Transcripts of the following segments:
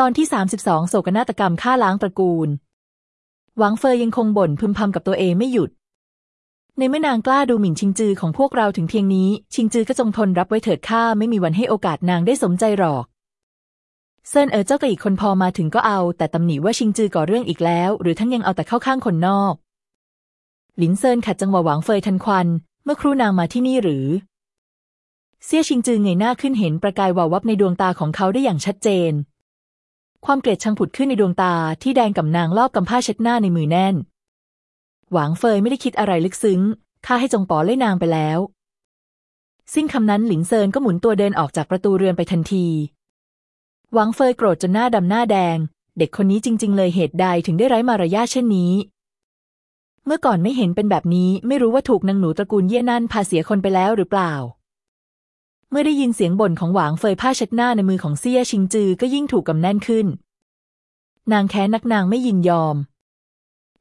ตอนที่ 32 โศกนาฏกรรมฆ่าล้างตระกูล หวังเฟยยังคงบ่นพึมพำกับตัวเองไม่หยุด ในเมื่อนางกล้าดูหมิ่นชิงจือของพวกเราถึงเพียงนี้ ชิงจือก็จงทนรับไว้เถิดข้าไม่มีวันให้โอกาสนางได้สมใจหรอก เซินเอ๋อเจ้ากับอีกคนพอมาถึงก็เอา แต่ตำหนิว่าชิงจือก่อเรื่องอีกแล้ว หรือทั้งยังเอาแต่เข้าข้างคนนอก หลินเซินขัดจังหวะหวังเฟยทันควัน เมื่อครู่นางมาที่นี่หรือ เซี่ยชิงจือเงยหน้าขึ้นเห็นประกายวาววับในดวงตาของเขาได้อย่างชัดเจน ความเกลียดชังผุดขึ้นในดวงตาที่แดงกับนางรอบกำผ้าเช็ดหน้าในมือแน่น หวางเฟยไม่ได้คิดอะไรลึกซึ้งข้าให้จงปอเล่นางไปแล้ว สิ้นคำนั้นหลินเซินก็หมุนตัวเดินออกจากประตูเรือนไปทันที หวังเฟยโกรธจนหน้าดำหน้าแดง เด็กคนนี้จริง ๆ เลยเหตุใดถึงได้ไร้มารยาทเช่นนี้ เมื่อก่อนไม่เห็นเป็นแบบนี้ไม่รู้ว่าถูกนางหนูตระกูลเย่นั่นพาเสียคนไปแล้วหรือเปล่า เมื่อได้ยินเสียงบ่นของหวางเฟยผ้าเช็ดหน้าในมือของเซี่ยชิงจือก็ยิ่งถูกกำแน่นขึ้น นางแค้นนักนางไม่ยินยอม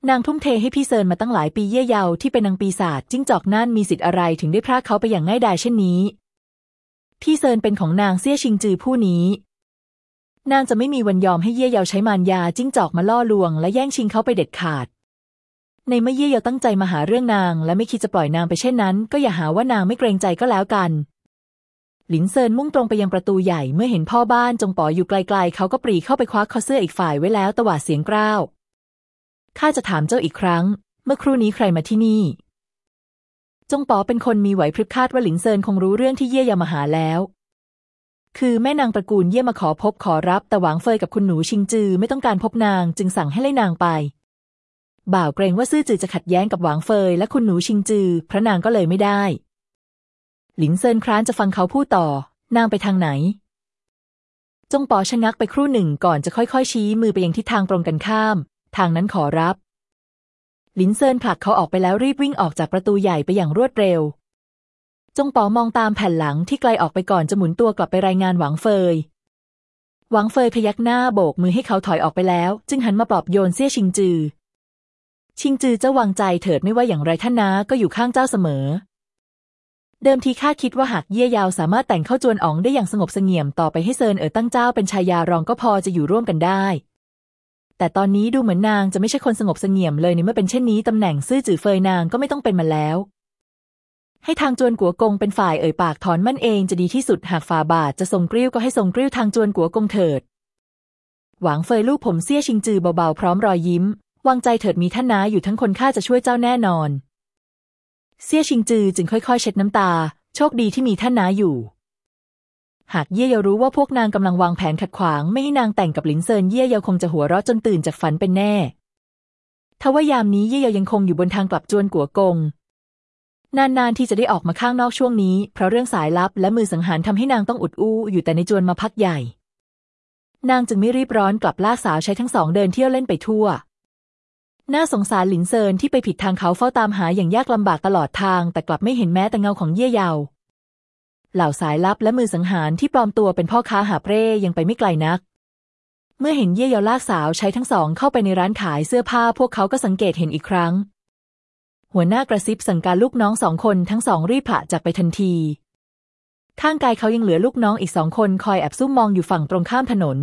นางทุ่มเทให้พี่เซินมาตั้งหลายปีเย่เยาที่เป็นนางปีศาจจิ้งจอกนั่นมีสิทธิ์อะไรถึงได้พรากเขาไปอย่างง่ายดายเช่นนี้ พี่เซินเป็นของนางเซี่ยชิงจือผู้นี้ นางจะไม่มีวันยอมให้เย่เยาใช้มารยาจิ้งจอกมาล่อลวง และแย่งชิงเขาไปเด็ดขาด ในเมื่อเย่เยาตั้งใจมาหาเรื่องนาง และไม่คิดจะปล่อยนางไปเช่นนั้น ก็อย่าหาว่านางไม่เกรงใจก็แล้วกัน หลินเซินมุ่งตรงไปยังประตูใหญ่เมื่อเห็นพ่อบ้านจงป๋ออยู่ไกลๆ เขาก็ปรีเข้าไปคว้าคอเสื้ออีกฝ่ายไว้แล้วตวาดเสียงกร้าวข้าจะถามเจ้าอีกครั้ง เมื่อครู่นี้ใครมาที่นี่ จงป๋อเป็นคนมีไหวพริบคาดว่าหลินเซินคงรู้เรื่องที่เย่ยามาหาแล้ว คือแม่นางตระกูลเย่มาขอพบขอรับ แต่หวางเฟยกับคุณหนูชิงจือไม่ต้องการพบนางจึงสั่งให้ไล่นางไป บ่าวเกรงว่าซื่อจือจะขัดแย้งกับหวางเฟยและคุณหนูชิงจือ พระนางก็เลยไม่ได้ หลินเซินคร้านจะฟังเขาพูดต่อ นางไปทางไหน จงป๋อชะงักไปครู่หนึ่งก่อนจะค่อยๆ ชี้มือไปยังทิศทางตรงกันข้าม ทางนั้นขอรับ หลินเซินผลักเขาออกไปแล้วรีบวิ่งออกจากประตูใหญ่ไปอย่างรวดเร็ว จงป๋อมองตามแผ่นหลังที่ไกลออกไปก่อนจะหมุนตัวกลับไปรายงานหวังเฟย หวังเฟยพยักหน้าโบกมือให้เขาถอยออกไปแล้ว จึงหันมาปลอบโยนเซี่ยชิงจือ ชิงจือเจ้าวางใจเถิดไม่ว่าอย่างไรท่านนาก็อยู่ข้างเจ้าเสมอ เดิมทีข้าคิดว่าหากเย่ยาวสามารถแต่งเข้าจวนอ๋องได้อย่างสงบเสงี่ยมต่อไปให้เซินเอ๋อตั้งเจ้าเป็นชายารองก็พอจะอยู่ร่วมกันได้ แต่ตอนนี้ดูเหมือนนางจะไม่ใช่คนสงบเสงี่ยมเลยในเมื่อเป็นเช่นนี้ตำแหน่งซื่อจือเฟยนางก็ไม่ต้องเป็นมาแล้ว ให้ทางจวนกัวกงเป็นฝ่ายเอ่ยปากถอนมั่นเองจะดีที่สุดหากฝ่าบาทจะทรงกริ้วก็ให้ทรงกริ้วทางจวนกัวกงเถิด หวังเฟยลูกผมเสี้ยชิงจือเบาๆพร้อมรอยยิ้ม วางใจเถิดมีท่านนาอยู่ทั้งคนข้าจะช่วยเจ้าแน่นอน เสี้ยชิงจือจึงค่อยๆ เช็ดน้ำตา โชคดีที่มีท่านนาอยู่ หากเย่เยารู้ว่าพวกนางกำลังวางแผนขัดขวาง ไม่ให้นางแต่งกับหลินเซินเย่เยาคงจะหัวเราะจนตื่นจากฝันเป็นแน่ทว่ายามนี้เย่เยายังคงอยู่บนทางกลับจวนกัวกง นานๆที่จะได้ออกมาข้างนอกช่วงนี้ เพราะเรื่องสายลับและมือสังหารทำให้นางต้องอุดอู้อยู่แต่ในจวนมาพักใหญ่ นางจึงไม่รีบร้อนกลับลากสาวใช้ทั้งสองเดินเที่ยวเล่นไปทั่ว น่าสงสารหลินเซินที่ไปผิดทางเขาเฝ้าตามหาอย่างยากลำบากตลอดทาง แต่กลับไม่เห็นแม้แต่เงาของเย่เยา เหล่าสายลับและมือสังหารที่ปลอมตัวเป็นพ่อค้าหาเปร่ยังไปไม่ไกลนัก เมื่อเห็นเย่เยาลากสาวใช้ทั้งสองเข้าไปในร้านขายเสื้อผ้า พวกเขาก็สังเกตเห็นอีกครั้ง หัวหน้ากระซิบสั่งการลูกน้องสองคนทั้งสองรีบผละจากไปทันที ข้างกายเขายังเหลือลูกน้องอีกสองคนคอยแอบซุ่มมองอยู่ฝั่งตรงข้ามถนน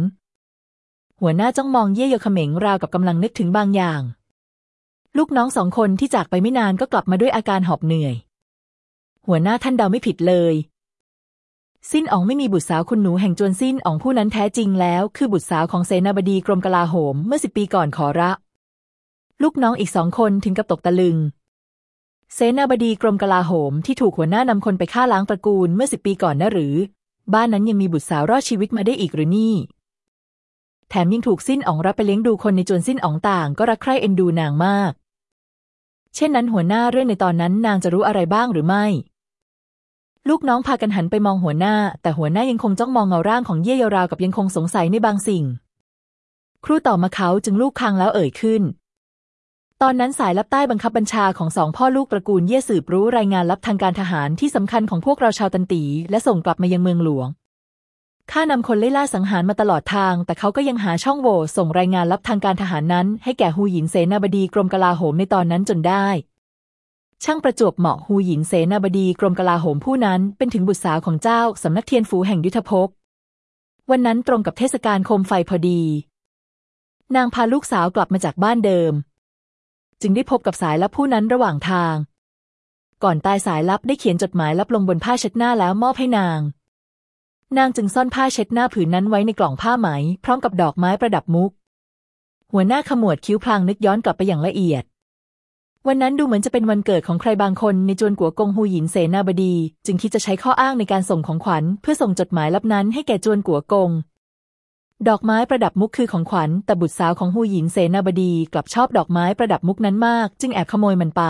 หัวหน้าจ้องมองเย่เยาเขม็งราวกับกำลังนึกถึงบางอย่าง ลูกน้องสองคนที่จากไปไม่นานก็กลับมาด้วยอาการหอบเหนื่อย หัวหน้าท่านเดาไม่ผิดเลย สิ้นอ๋องไม่มีบุตรสาวคุณหนูแห่งจวนสิ้นอ๋องผู้นั้นแท้จริงแล้ว คือบุตรสาวของเสนาบดีกรมกลาโหมเมื่อสิบปีก่อนขอระลูกน้องอีกสองคนถึงกับตกตะลึง เสนาบดีกรมกลาโหมที่ถูกหัวหน้านำคนไปฆ่าล้างตระกูลเมื่อสิบปีก่อนนะหรือ บ้านนั้นยังมีบุตรสาวรอดชีวิตมาได้อีกหรือนี่ แถมยังถูกสิ้นอ๋องรับไปเลี้ยงดูคนในจวนสิ้นอ๋องต่าง ก็รักใคร่เอ็นดูนางมาก เช่นนั้นหัวหน้าเรื่องในตอนนั้นนางจะรู้อะไรบ้างหรือไม่ ลูกน้องพากันหันไปมองหัวหน้า แต่หัวหน้ายังคงจ้องมองเงาร่างของเย่เยาราวกับยังคงสงสัยในบางสิ่ง ครูต่อมาเขาจึงลูกคางแล้วเอ่ยขึ้น ตอนนั้นสายลับใต้บังคับบัญชาของสองพ่อลูกตระกูลเย่สืบรู้รายงานลับทางการทหารที่สำคัญของพวกเราชาวตันตี และส่งกลับมายังเมืองหลวง ข้านำคนไล่ล่าสังหารมาตลอดทาง แต่เขาก็ยังหาช่องโหว่ส่งรายงานลับทางการทหารนั้น ให้แก่ฮูหยินเสนาบดีกรมกลาโหมในตอนนั้นจนได้ ช่างประจวบเหมาะฮูหยินเสนาบดีกรมกลาโหมผู้นั้น เป็นถึงบุตรสาวของเจ้าสำนักเทียนฟูแห่งยุทธภพวันนั้นตรงกับเทศกาลโคมไฟพอดี นางพาลูกสาวกลับมาจากบ้านเดิม จึงได้พบกับสายลับผู้นั้นระหว่างทาง ก่อนตายสายลับได้เขียนจดหมายลับลงบนผ้าเช็ดหน้าแล้วมอบให้นาง นางจึงซ่อนผ้าเช็ดหน้าผืนนั้นไว้ในกล่องผ้าไหม พร้อมกับดอกไม้ประดับมุก หัวหน้าขมวดคิ้วพลางนึกย้อนกลับไปอย่างละเอียด วันนั้นดูเหมือนจะเป็นวันเกิดของใครบางคนในจวนกัวกงฮูหยินเสนาบดี จึงคิดจะใช้ข้ออ้างในการส่งของขวัญ เพื่อส่งจดหมายลับนั้นให้แก่จวนกัวกง ดอกไม้ประดับมุกคือของขวัญ แต่บุตรสาวของฮูหยินเสนาบดีกลับชอบดอกไม้ประดับมุกนั้นมาก จึงแอบขโมยมันไป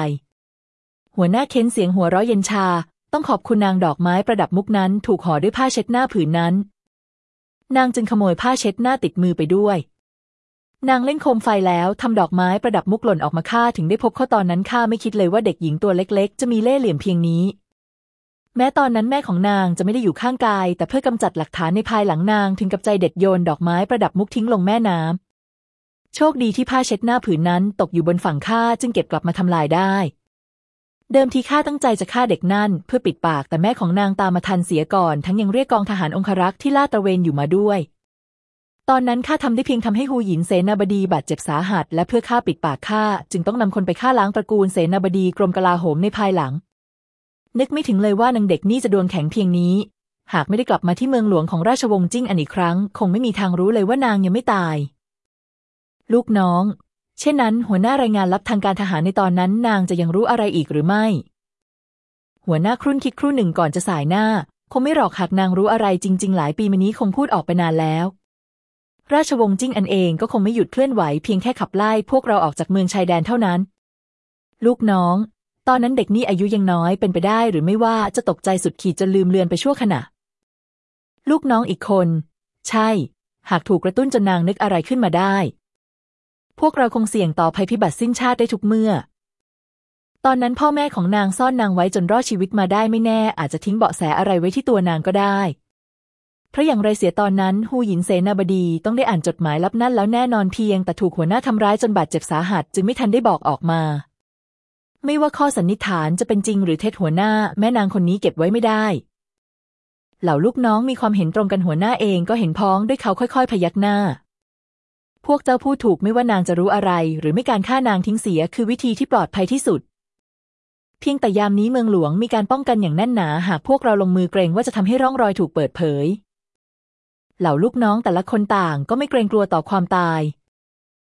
หัวหน้าเค้นเสียงหัวเราะเย็นชา ต้องขอบคุณนางดอกไม้ประดับมุกนั้นถูกห่อด้วยผ้าเช็ดหน้าผืนนั้น นางจึงขโมยผ้าเช็ดหน้าติดมือไปด้วย นางเล่นโคมไฟแล้วทำดอกไม้ประดับมุกหล่นออกมาข้าถึงได้พบเขาตอนนั้นข้าไม่คิดเลยว่าเด็กหญิงตัวเล็กๆ จะมีเล่ห์เหลี่ยมเพียงนี้ แม้ตอนนั้นแม่ของนางจะไม่ได้อยู่ข้างกาย แต่เพื่อกำจัดหลักฐานในภายหลังนางถึงกับใจเด็ดโยนดอกไม้ประดับมุกทิ้งลงแม่น้ำโชคดีที่ผ้าเช็ดหน้าผืนนั้นตกอยู่บนฝั่งข้าจึงเก็บกลับมาทำลายได้ เดิมทีข้าตั้งใจจะฆ่าเด็กนั่น เพื่อปิดปากแต่แม่ของนางตามมาทันเสียก่อน ทั้งยังเรียกกองทหารองครักษ์ที่ลาดตระเวนอยู่มาด้วย ตอนนั้นข้าทำได้เพียงทำให้ฮูหยินเสนาบดีบาดเจ็บสาหัส และเพื่อฆ่าปิดปากข้าจึงต้องนำคนไปฆ่าล้างตระกูลเสนาบดีกรมกลาโหมในภายหลัง นึกไม่ถึงเลยว่านางเด็กนี่จะดวงแข็งเพียงนี้ หากไม่ได้กลับมาที่เมืองหลวงของราชวงศ์จิ้งอันอีกครั้ง คงไม่มีทางรู้เลยว่านางยังไม่ตาย ลูกน้อง เช่นนั้น หัวหน้ารายงานลับทางการทหารในตอนนั้น นางจะยังรู้อะไรอีกหรือไม่ หัวหน้าครุ่นคิดครู่หนึ่งก่อนจะสายหน้า คงไม่หรอกหากนางรู้อะไรจริง ๆ หลายปีมานี้คงพูดออกไปนานแล้ว ราชวงศ์จิ้งอันเองก็คงไม่หยุดเคลื่อนไหวเพียงแค่ขับไล่พวกเราออกจากเมืองชายแดนเท่านั้น ลูกน้อง ตอนนั้นเด็กนี่อายุยังน้อยเป็นไปได้หรือไม่ว่าจะตกใจสุดขีดจนลืมเลือนไปชั่วขณะ ลูกน้องอีกคน ใช่ หากถูกกระตุ้นจนนางนึกอะไรขึ้นมาได้ พวกเราคงเสี่ยงต่อภัยพิบัติสิ้นชาติได้ทุกเมื่อ ตอนนั้นพ่อแม่ของนางซ่อนนางไว้จนรอดชีวิตมาได้ไม่แน่อาจจะทิ้งเบาะแสอะไรไว้ที่ตัวนางก็ได้ เพราะอย่างไรเสียตอนนั้นฮูหยินเสนาบดีต้องได้อ่านจดหมายลับนั่นแล้วแน่นอนเพียง แต่ถูกหัวหน้าทำร้ายจนบาดเจ็บสาหัส จึงไม่ทันได้บอกออกมา ไม่ว่าข้อสันนิษฐานจะเป็นจริงหรือเท็จหัวหน้า แม่นางคนนี้เก็บไว้ไม่ได้เหล่าลูกน้องมีความเห็นตรงกันหัวหน้าเองก็เห็นพ้องด้วยเขาค่อย ๆ พยักหน้า พวกเจ้าพูดถูกไม่ว่านางจะรู้อะไร หรือไม่การฆ่านางทิ้งเสีย คือวิธีที่ปลอดภัยที่สุด เพียงแต่ยามนี้เมืองหลวงมีการป้องกันอย่างแน่นหนา หากพวกเราลงมือเกรงว่าจะทำให้ร่องรอยถูกเปิดเผย เหล่าลูกน้องแต่ละคนต่างก็ไม่เกรงกลัวต่อความตาย